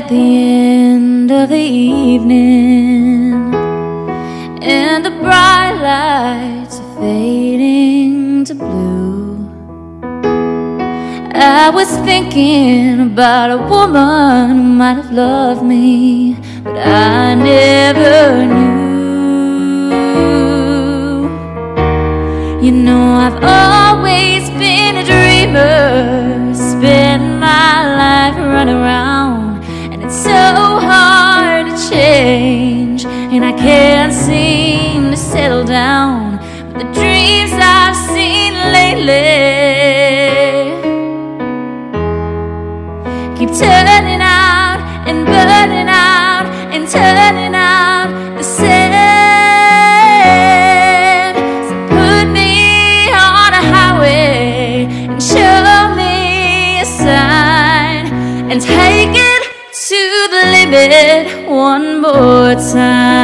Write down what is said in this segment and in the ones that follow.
at the end of the evening. And the bright lights are fading to blue. I was thinking about a woman who might have loved me But I never knew. You know I've always been a dreamer And I can't seem to settle down But the dreams I've seen lately Keep turning out and burning out and turning out the same. So put me on a highway and show me a sign and take it to the limit one more time.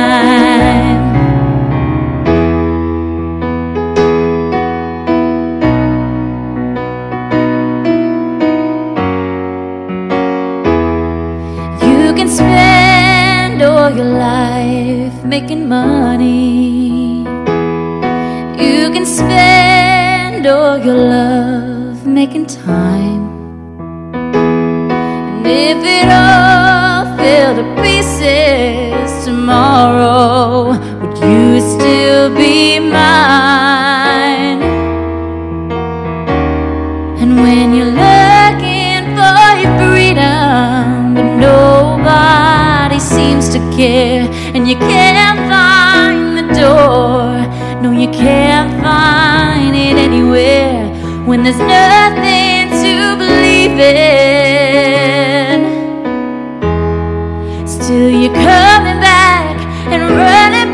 Can spend all your life making money. You can spend all your love making time. And if it all fell to pieces tomorrow, would you still be mine? Care, and you can't find the door, no, you can't find it anywhere. When there's nothing to believe in, still you're coming back and running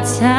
take it